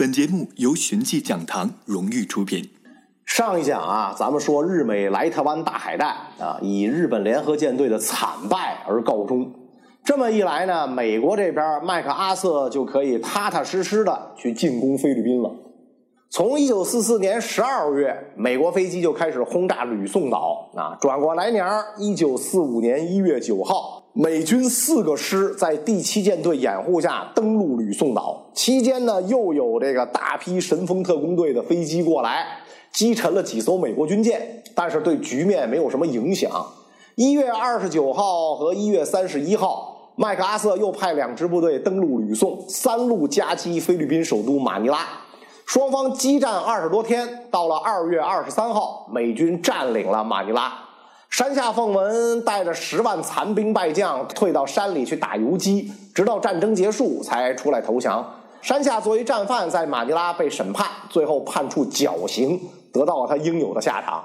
本节目由寻迹讲堂荣誉出品。上一讲啊，咱们说日美莱特湾大海战啊，以日本联合舰队的惨败而告终。这么一来呢，美国这边麦克阿瑟就可以踏踏实实的去进攻菲律宾了。从一九四四年十二月，美国飞机就开始轰炸吕宋岛啊。转过来年一九四五年一月九号。美军四个师在第七舰队掩护下登陆吕宋岛，期间呢，又有这个大批神风特工队的飞机过来，击沉了几艘美国军舰，但是对局面没有什么影响。一月二十九号和一月三十一号，麦克阿瑟又派两支部队登陆吕宋，三路夹击菲律宾首都马尼拉，双方激战二十多天，到了二月二十三号，美军占领了马尼拉。山下奉文带着十万残兵败将退到山里去打游击，直到战争结束才出来投降。山下作为战犯在马尼拉被审判，最后判处绞刑，得到了他应有的下场。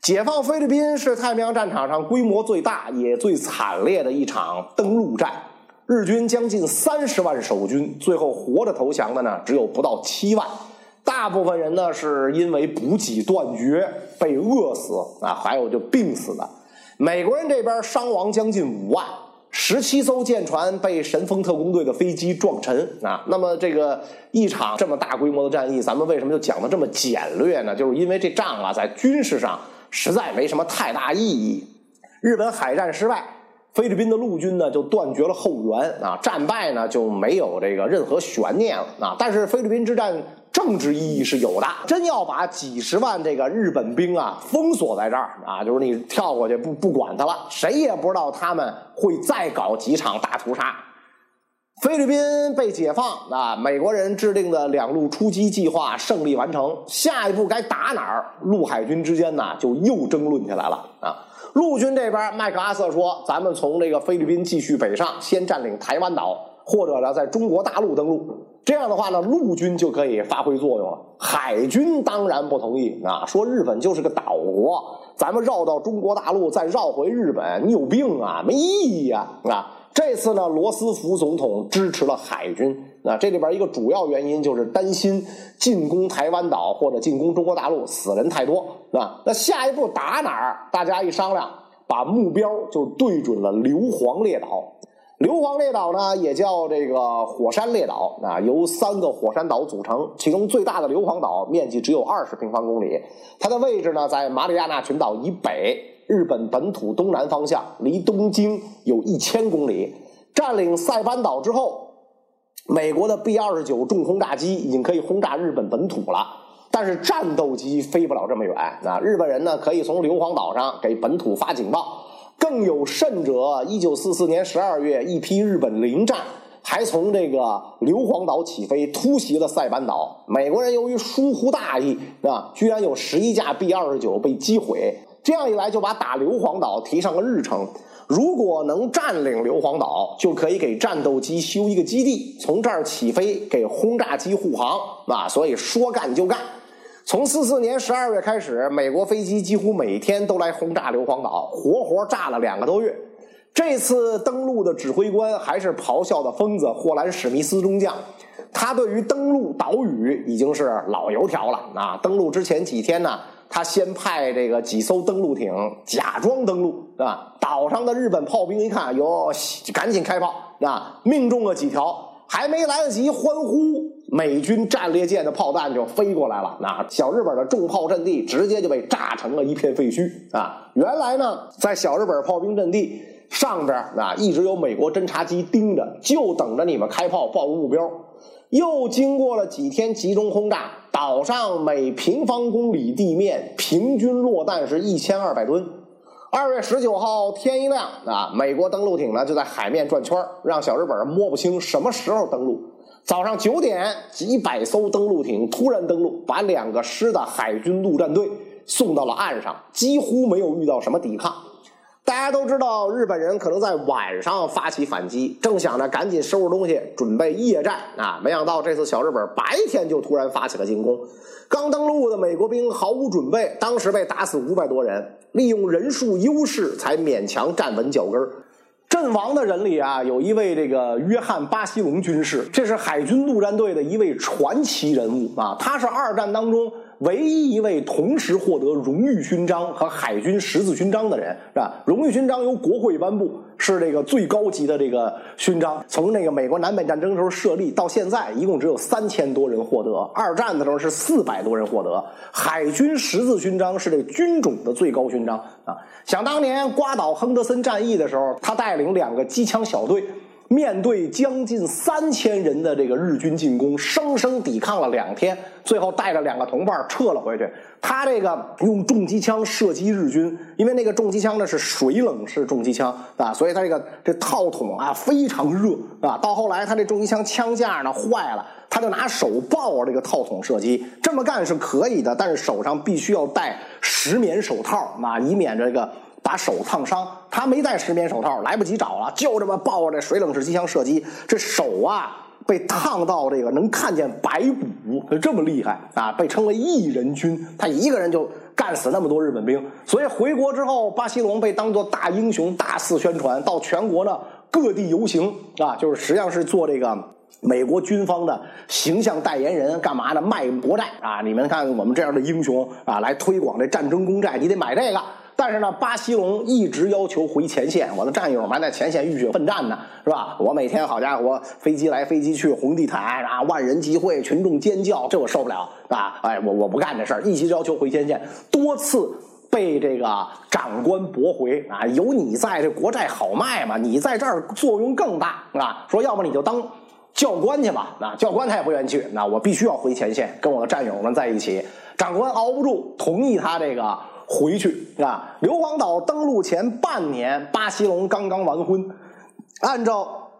解放菲律宾是太平洋战场上规模最大也最惨烈的一场登陆战，日军将近三十万守军，最后活着投降的呢只有不到七万。大部分人呢是因为补给断绝被饿死啊，还有就病死的。美国人这边伤亡将近五万，十七艘舰船被神风特工队的飞机撞沉啊。那么这个一场这么大规模的战役，咱们为什么就讲的这么简略呢？就是因为这仗啊，在军事上实在没什么太大意义。日本海战失败，菲律宾的陆军呢就断绝了后援啊，战败呢就没有这个任何悬念了啊。但是菲律宾之战。政治意义是有的，真要把几十万这个日本兵啊封锁在这儿啊，就是你跳过去不不管他了，谁也不知道他们会再搞几场大屠杀。菲律宾被解放啊，美国人制定的两路出击计划胜利完成，下一步该打哪儿？陆海军之间呢就又争论起来了啊。陆军这边，麦克阿瑟说：“咱们从这个菲律宾继续北上，先占领台湾岛，或者呢在中国大陆登陆。”这样的话呢，陆军就可以发挥作用了。海军当然不同意啊，说日本就是个岛国，咱们绕到中国大陆再绕回日本，你有病啊，没意义啊！啊，这次呢，罗斯福总统支持了海军啊，这里边一个主要原因就是担心进攻台湾岛或者进攻中国大陆死人太多啊。那下一步打哪儿？大家一商量，把目标就对准了硫磺列岛。硫磺列岛呢，也叫这个火山列岛啊，由三个火山岛组成。其中最大的硫磺岛面积只有二十平方公里，它的位置呢在马里亚纳群岛以北，日本本土东南方向，离东京有一千公里。占领塞班岛之后，美国的 B 二十九重轰炸机已经可以轰炸日本本土了，但是战斗机飞不了这么远啊。日本人呢，可以从硫磺岛上给本土发警报。更有甚者，一九四四年十二月，一批日本零战还从这个硫磺岛起飞，突袭了塞班岛。美国人由于疏忽大意，啊，居然有十一架 B 二十九被击毁。这样一来，就把打硫磺岛提上了日程。如果能占领硫磺岛，就可以给战斗机修一个基地，从这儿起飞给轰炸机护航。啊，所以说干就干。从四四年十二月开始，美国飞机几乎每天都来轰炸硫磺岛，活活炸了两个多月。这次登陆的指挥官还是咆哮的疯子霍兰史密斯中将，他对于登陆岛屿已经是老油条了啊！登陆之前几天呢，他先派这个几艘登陆艇假装登陆啊，岛上的日本炮兵一看，哟，赶紧开炮啊，命中了几条。还没来得及欢呼，美军战列舰的炮弹就飞过来了。那小日本的重炮阵地直接就被炸成了一片废墟啊！原来呢，在小日本炮兵阵地上边啊，一直有美国侦察机盯着，就等着你们开炮报目标。又经过了几天集中轰炸，岛上每平方公里地面平均落弹是一千二百吨。二月十九号天一亮啊，美国登陆艇呢就在海面转圈让小日本摸不清什么时候登陆。早上九点，几百艘登陆艇突然登陆，把两个师的海军陆战队送到了岸上，几乎没有遇到什么抵抗。大家都知道，日本人可能在晚上发起反击，正想着赶紧收拾东西准备夜战啊，没想到这次小日本白天就突然发起了进攻。刚登陆的美国兵毫无准备，当时被打死五百多人，利用人数优势才勉强站稳脚跟。这阵亡的人里啊，有一位这个约翰巴西隆军士，这是海军陆战队的一位传奇人物啊，他是二战当中。唯一一位同时获得荣誉勋章和海军十字勋章的人，是吧？荣誉勋章由国会颁布，是这个最高级的这个勋章。从那个美国南北战争的时候设立到现在，一共只有三千多人获得。二战的时候是四百多人获得。海军十字勋章是这军种的最高勋章啊！想当年瓜岛亨德森战役的时候，他带领两个机枪小队。面对将近三千人的这个日军进攻，生生抵抗了两天，最后带着两个同伴撤了回去。他这个用重机枪射击日军，因为那个重机枪呢是水冷式重机枪啊，所以他这个这套筒啊非常热啊。到后来他这重机枪枪架呢坏了，他就拿手抱着这个套筒射击。这么干是可以的，但是手上必须要戴石棉手套啊，以免这个。把手烫伤，他没戴石棉手套，来不及找了，就这么抱着这水冷式机枪射击，这手啊被烫到这个能看见白骨，这么厉害啊！被称为一人军，他一个人就干死那么多日本兵，所以回国之后，巴西隆被当做大英雄，大肆宣传，到全国呢各地游行啊，就是实际上是做这个美国军方的形象代言人，干嘛呢？卖国债啊！你们看我们这样的英雄啊，来推广这战争公债，你得买这个。但是呢，巴西隆一直要求回前线，我的战友们在前线浴血奋战呢，是吧？我每天好家伙，飞机来飞机去，红地毯啊，万人集会，群众尖叫，这我受不了啊！哎，我我不干这事儿，一直要求回前线，多次被这个长官驳回啊！有你在这国债好卖嘛？你在这儿作用更大啊！说要么你就当教官去吧，啊，教官他也不愿意去，那我必须要回前线，跟我的战友们在一起。长官熬不住，同意他这个。回去啊！硫磺岛登陆前半年，巴西龙刚刚完婚。按照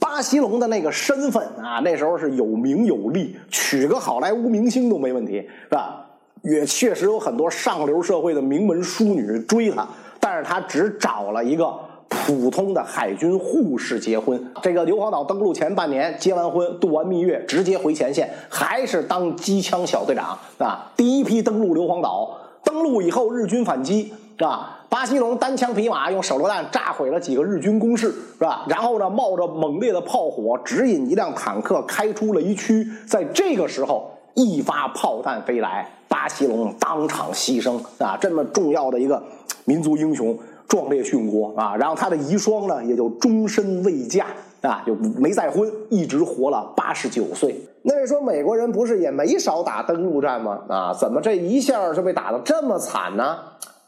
巴西龙的那个身份啊，那时候是有名有利，娶个好莱坞明星都没问题，是吧？也确实有很多上流社会的名门淑女追他，但是他只找了一个普通的海军护士结婚。这个硫磺岛登陆前半年结完婚，度完蜜月，直接回前线，还是当机枪小队长啊！第一批登陆硫磺岛。登陆以后，日军反击是吧？巴西隆单枪匹马用手榴弹炸毁了几个日军工事是吧？然后呢，冒着猛烈的炮火，指引一辆坦克开出雷区。在这个时候，一发炮弹飞来，巴西隆当场牺牲啊！这么重要的一个民族英雄，壮烈殉国啊！然后他的遗孀呢，也就终身未嫁。啊，就没再婚，一直活了八十九岁。那你说美国人不是也没少打登陆战吗？啊，怎么这一下就被打得这么惨呢？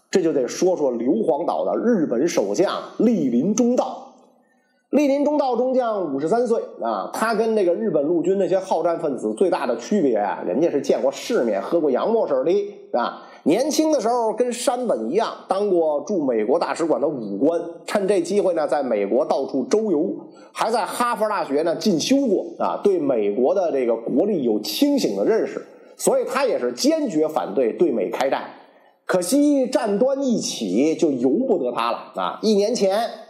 这就得说说硫磺岛的日本首相莅临中道。莅临中道中将五十三岁啊，他跟那个日本陆军那些好战分子最大的区别啊，人家是见过世面、喝过洋墨水的啊。年轻的时候跟山本一样，当过驻美国大使馆的武官，趁这机会呢，在美国到处周游，还在哈佛大学呢进修过啊，对美国的这个国力有清醒的认识，所以他也是坚决反对对美开战。可惜战端一起，就由不得他了啊！一年前。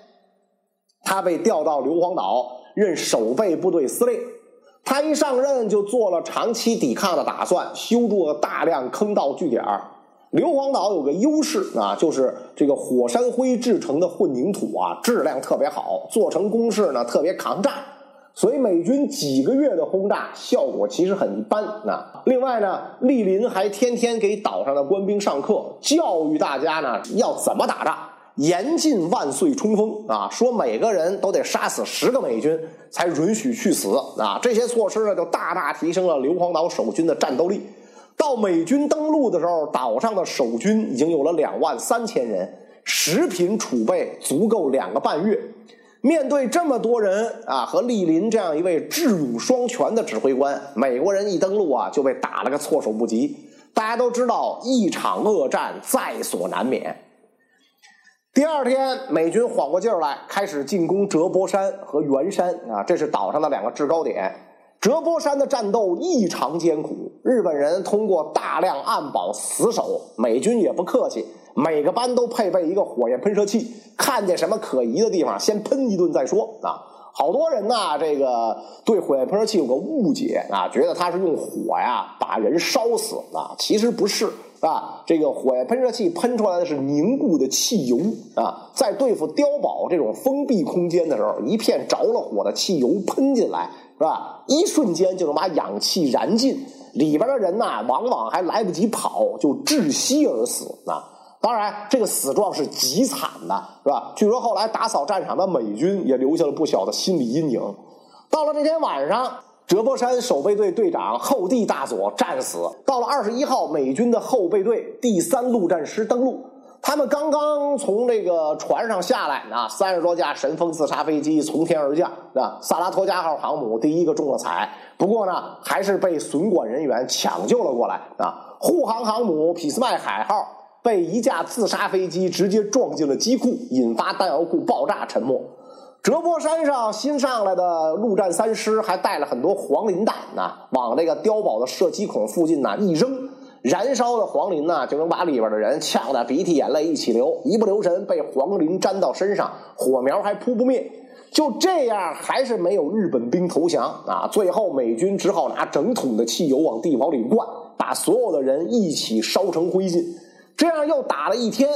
他被调到硫磺岛任守备部队司令，他一上任就做了长期抵抗的打算，修筑了大量坑道据点。硫磺岛有个优势啊，就是这个火山灰制成的混凝土啊，质量特别好，做成工事呢特别抗炸，所以美军几个月的轰炸效果其实很一般啊。另外呢，莅临还天天给岛上的官兵上课，教育大家呢要怎么打仗。严禁万岁冲锋啊！说每个人都得杀死十个美军才允许去死啊！这些措施呢，就大大提升了硫磺岛守军的战斗力。到美军登陆的时候，岛上的守军已经有了两万三千人，食品储备足够两个半月。面对这么多人啊，和莅临这样一位智勇双全的指挥官，美国人一登陆啊，就被打了个措手不及。大家都知道，一场恶战在所难免。第二天，美军缓过劲儿来，开始进攻折波山和圆山啊，这是岛上的两个制高点。折波山的战斗异常艰苦，日本人通过大量暗堡死守，美军也不客气，每个班都配备一个火焰喷射器，看见什么可疑的地方，先喷一顿再说啊。好多人呢，这个对火焰喷射器有个误解啊，觉得它是用火呀把人烧死啊，其实不是。啊，这个火焰喷射器喷出来的是凝固的汽油啊，在对付碉堡这种封闭空间的时候，一片着了火的汽油喷进来，是吧？一瞬间就能把氧气燃尽，里边的人呐，往往还来不及跑就窒息而死啊。当然，这个死状是极惨的，是吧？据说后来打扫战场的美军也留下了不小的心理阴影。到了这天晚上。折波山守备队队长后地大佐战死。到了二十一号，美军的后备队第三陆战师登陆。他们刚刚从这个船上下来啊，三十多架神风自杀飞机从天而降啊。萨拉托加号航母第一个中了彩，不过呢，还是被损管人员抢救了过来啊。护航航母匹斯麦海号被一架自杀飞机直接撞进了机库，引发弹药库爆炸，沉没。折波山上新上来的陆战三师还带了很多黄磷弹呢，往这个碉堡的射击孔附近呢一扔，燃烧的黄磷呢就能把里边的人呛得鼻涕眼泪一起流，一不留神被黄磷沾到身上，火苗还扑不灭。就这样，还是没有日本兵投降啊！最后美军只好拿整桶的汽油往地堡里灌，把所有的人一起烧成灰烬。这样又打了一天。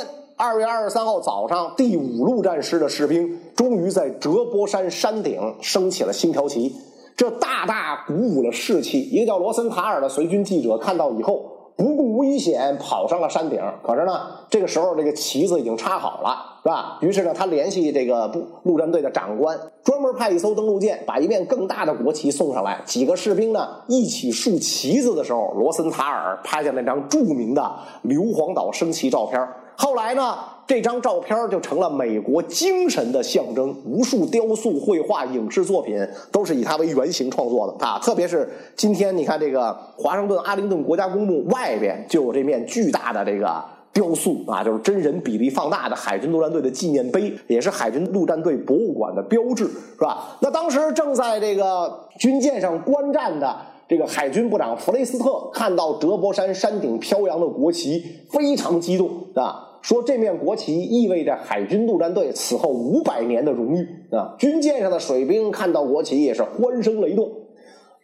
二月二十三号早上，第五陆战师的士兵终于在折波山山顶升起了星条旗，这大大鼓舞了士气。一个叫罗森塔尔的随军记者看到以后，不顾危险跑上了山顶。可是呢，这个时候这个旗子已经插好了，是吧？于是呢，他联系这个部陆战队的长官，专门派一艘登陆舰把一面更大的国旗送上来。几个士兵呢一起竖旗子的时候，罗森塔尔拍下那张著名的硫磺岛升旗照片。后来呢，这张照片就成了美国精神的象征。无数雕塑、绘画、影视作品都是以它为原型创作的啊！特别是今天，你看这个华盛顿阿灵顿国家公墓外边就有这面巨大的这个雕塑啊，就是真人比例放大的海军陆战队的纪念碑，也是海军陆战队博物馆的标志，是吧？那当时正在这个军舰上观战的这个海军部长弗雷斯特看到德伯山山顶飘扬的国旗，非常激动啊！说这面国旗意味着海军陆战队此后五百年的荣誉啊！军舰上的水兵看到国旗也是欢声雷动。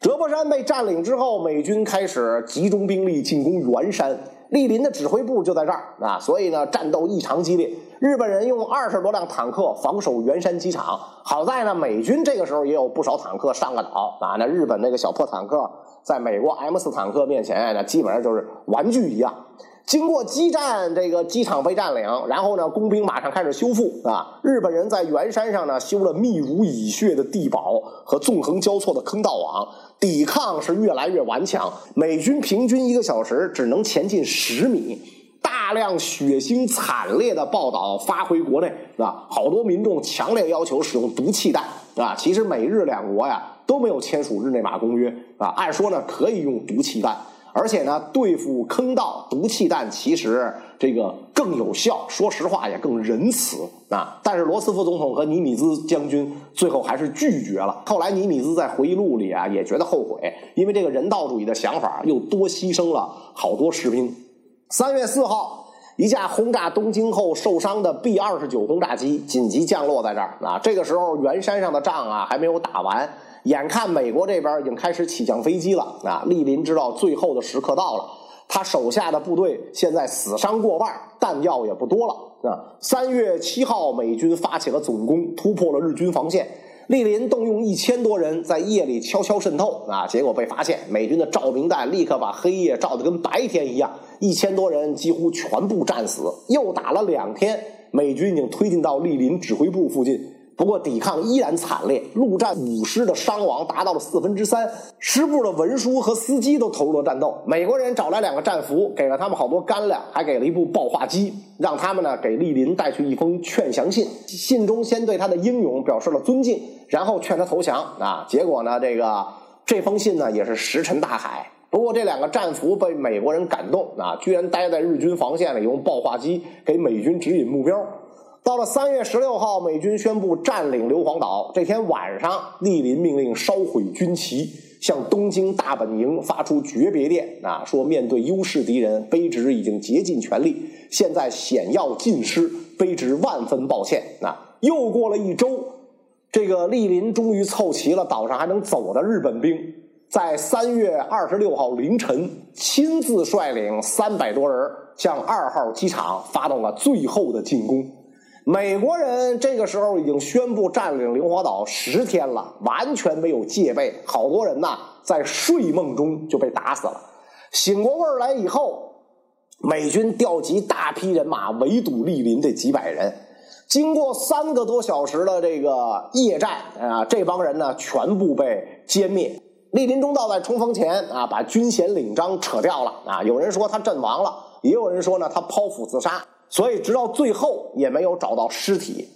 德伯山被占领之后，美军开始集中兵力进攻元山，莅临的指挥部就在这儿啊，所以呢，战斗异常激烈。日本人用二十多辆坦克防守圆山机场，好在呢，美军这个时候也有不少坦克上了岛啊。那日本那个小破坦克，在美国 M 四坦克面前，那基本上就是玩具一样。经过激战，这个机场被占领，然后呢，工兵马上开始修复啊。日本人在原山上呢修了密如蚁穴的地堡和纵横交错的坑道网，抵抗是越来越顽强。美军平均一个小时只能前进十米，大量血腥惨烈的报道发回国内啊，好多民众强烈要求使用毒气弹啊。其实美日两国呀都没有签署日内瓦公约啊，按说呢可以用毒气弹。而且呢，对付坑道毒气弹其实这个更有效，说实话也更仁慈啊。但是罗斯福总统和尼米兹将军最后还是拒绝了。后来尼米兹在回忆录里啊也觉得后悔，因为这个人道主义的想法又多牺牲了好多士兵。三月四号，一架轰炸东京后受伤的 B 二十九轰炸机紧急降落在这儿啊。这个时候原山上的仗啊还没有打完。眼看美国这边已经开始起降飞机了啊！莅临知道最后的时刻到了，他手下的部队现在死伤过半，弹药也不多了啊！三月七号，美军发起了总攻，突破了日军防线。莅临动用一千多人在夜里悄悄渗透啊，结果被发现，美军的照明弹立刻把黑夜照得跟白天一样，一千多人几乎全部战死。又打了两天，美军已经推进到莅临指挥部附近。不过抵抗依然惨烈，陆战五师的伤亡达到了四分之三，师部的文书和司机都投入了战斗。美国人找来两个战俘，给了他们好多干粮，还给了一部爆化机，让他们呢给莅临带去一封劝降信。信中先对他的英勇表示了尊敬，然后劝他投降啊。结果呢，这个这封信呢也是石沉大海。不过这两个战俘被美国人感动啊，居然待在日军防线里，用爆化机给美军指引目标。到了三月十六号，美军宣布占领硫磺岛。这天晚上，莅临命令烧毁军旗，向东京大本营发出诀别电啊，说面对优势敌人，卑职已经竭尽全力，现在险要尽失，卑职万分抱歉。啊，又过了一周，这个莅临终于凑齐了岛上还能走的日本兵。在三月二十六号凌晨，亲自率领三百多人向二号机场发动了最后的进攻。美国人这个时候已经宣布占领硫磺岛十天了，完全没有戒备，好多人呐在睡梦中就被打死了。醒过味儿来以后，美军调集大批人马围堵莅临这几百人。经过三个多小时的这个夜战啊，这帮人呢全部被歼灭。莅临中道在冲锋前啊，把军衔领章扯掉了啊。有人说他阵亡了，也有人说呢他剖腹自杀。所以直到最后也没有找到尸体。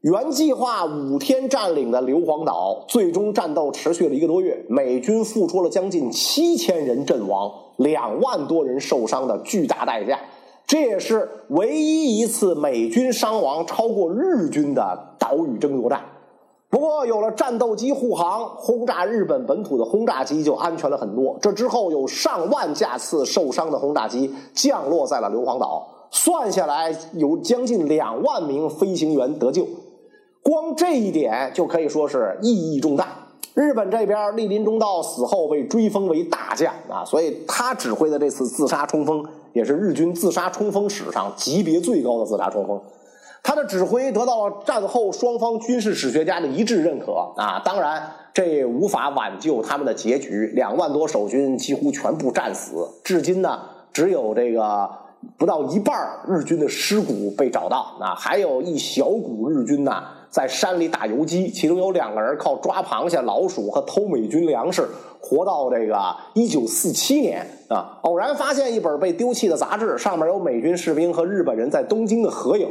原计划五天占领的硫磺岛，最终战斗持续了一个多月，美军付出了将近七千人阵亡、两万多人受伤的巨大代价。这也是唯一一次美军伤亡超过日军的岛屿争夺战。不过，有了战斗机护航，轰炸日本本土的轰炸机就安全了很多。这之后，有上万架次受伤的轰炸机降落在了硫磺岛，算下来有将近两万名飞行员得救。光这一点就可以说是意义重大。日本这边莅临中道死后被追封为大将啊，所以他指挥的这次自杀冲锋也是日军自杀冲锋史上级别最高的自杀冲锋。他的指挥得到了战后双方军事史学家的一致认可啊！当然，这无法挽救他们的结局，两万多守军几乎全部战死，至今呢，只有这个不到一半日军的尸骨被找到啊，还有一小股日军呢在山里打游击，其中有两个人靠抓螃蟹、老鼠和偷美军粮食。活到这个一九四七年啊，偶然发现一本被丢弃的杂志，上面有美军士兵和日本人在东京的合影，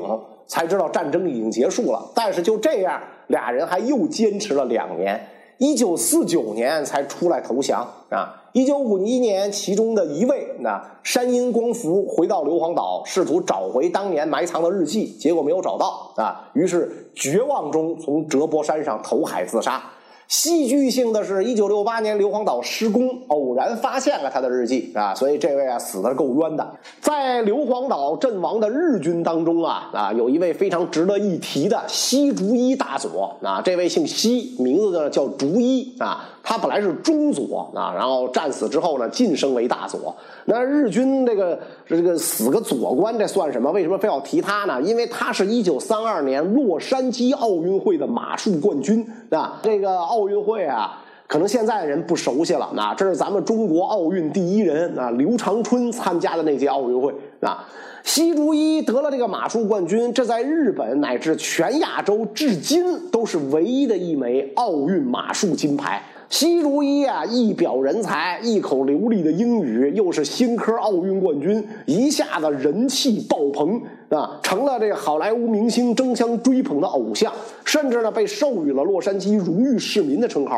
才知道战争已经结束了。但是就这样，俩人还又坚持了两年，一九四九年才出来投降啊。一九五一年，其中的一位那山阴光福回到硫磺岛，试图找回当年埋藏的日记，结果没有找到啊，于是绝望中从折波山上投海自杀。戏剧性的是，一九六八年硫磺岛施工，偶然发现了他的日记啊，所以这位啊死的够冤的。在硫磺岛阵亡的日军当中啊啊，有一位非常值得一提的西竹一大佐啊，这位姓西，名字呢叫竹一啊，他本来是中佐啊，然后战死之后呢晋升为大佐。那日军这个这个死个佐官，这算什么？为什么非要提他呢？因为他是一九三二年洛杉矶奥运会的马术冠军啊，这个奥运会啊，可能现在的人不熟悉了啊，这是咱们中国奥运第一人啊，刘长春参加的那届奥运会啊，西竹一得了这个马术冠军，这在日本乃至全亚洲至今都是唯一的一枚奥运马术金牌。西如一啊，一表人才，一口流利的英语，又是新科奥运冠军，一下子人气爆棚啊，成了这个好莱坞明星争相追捧的偶像，甚至呢被授予了洛杉矶荣誉市民的称号。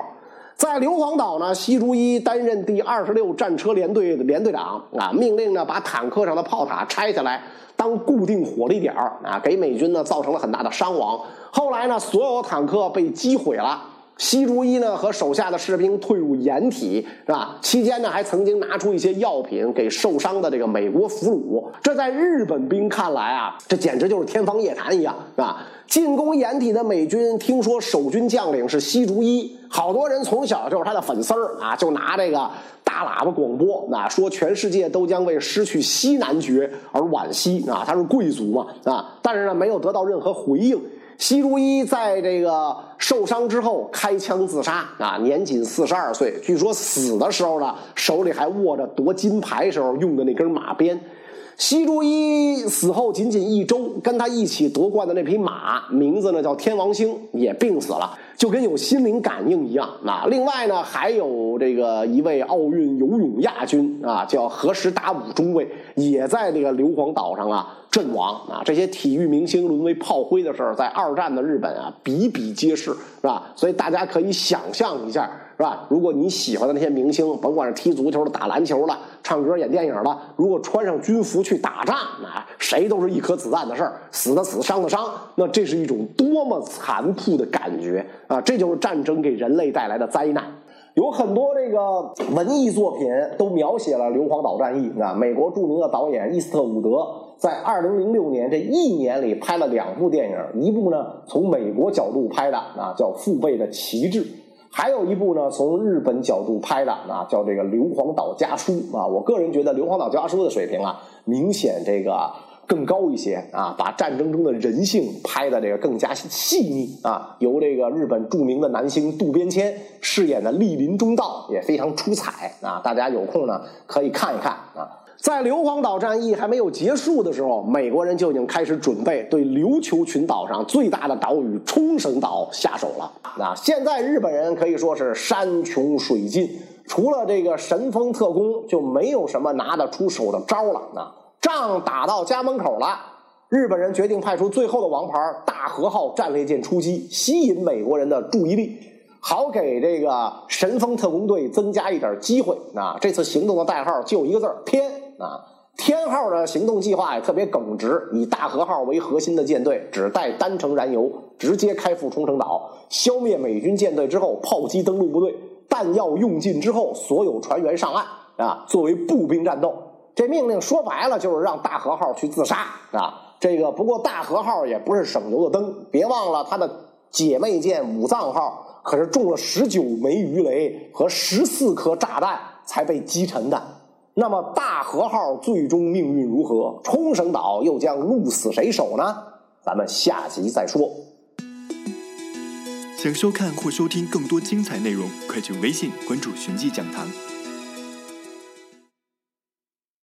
在硫磺岛呢，西如一担任第二十六战车联队的联队长啊，命令呢把坦克上的炮塔拆下来当固定火力点啊，给美军呢造成了很大的伤亡。后来呢，所有坦克被击毁了。西竹一呢和手下的士兵退入掩体，是吧？期间呢还曾经拿出一些药品给受伤的这个美国俘虏。这在日本兵看来啊，这简直就是天方夜谭一样，是吧？进攻掩体的美军听说守军将领是西竹一，好多人从小就是他的粉丝啊，就拿这个大喇叭广播，啊，说全世界都将为失去西男爵而惋惜啊，他是贵族嘛，啊，但是呢没有得到任何回应。西如一在这个受伤之后开枪自杀啊，年仅四十二岁。据说死的时候呢，手里还握着夺金牌时候用的那根马鞭。西如一死后仅仅一周，跟他一起夺冠的那匹马，名字呢叫天王星，也病死了，就跟有心灵感应一样。啊，另外呢，还有这个一位奥运游泳亚军啊，叫何时达武中尉，也在这个硫磺岛上啊。阵亡啊！这些体育明星沦为炮灰的事儿，在二战的日本啊比比皆是，是吧？所以大家可以想象一下，是吧？如果你喜欢的那些明星，甭管是踢足球的、打篮球的、唱歌、演电影的，如果穿上军服去打仗，啊，谁都是一颗子弹的事儿，死的死，伤的伤，那这是一种多么残酷的感觉啊！这就是战争给人类带来的灾难。有很多这个文艺作品都描写了硫磺岛战役啊。美国著名的导演伊斯特伍德在二零零六年这一年里拍了两部电影，一部呢从美国角度拍的啊，叫《父辈的旗帜》，还有一部呢，从日本角度拍的啊，叫这个《硫磺岛家书》啊。我个人觉得《硫磺岛家书》的水平啊，明显这个更高一些啊，把战争中的人性拍的这个更加细腻啊。由这个日本著名的男星渡边谦饰演的莅临中道也非常出彩啊。大家有空呢可以看一看啊。在硫磺岛战役还没有结束的时候，美国人就已经开始准备对琉球群岛上最大的岛屿冲绳岛下手了。那现在日本人可以说是山穷水尽，除了这个神风特工，就没有什么拿得出手的招了。啊，仗打到家门口了，日本人决定派出最后的王牌大和号战列舰出击，吸引美国人的注意力。好给这个神风特工队增加一点机会啊！这次行动的代号就一个字天啊！天号的行动计划也特别耿直，以大和号为核心的舰队只带单程燃油，直接开赴冲绳岛，消灭美军舰队之后炮击登陆部队，弹药用尽之后，所有船员上岸啊！作为步兵战斗，这命令说白了就是让大和号去自杀啊！这个不过大和号也不是省油的灯，别忘了它的姐妹舰武藏号。可是中了十九枚鱼雷和十四颗炸弹才被击沉的。那么大和号最终命运如何？冲绳岛又将鹿死谁手呢？咱们下集再说。想收看或收听更多精彩内容，快去微信关注“寻迹讲堂”。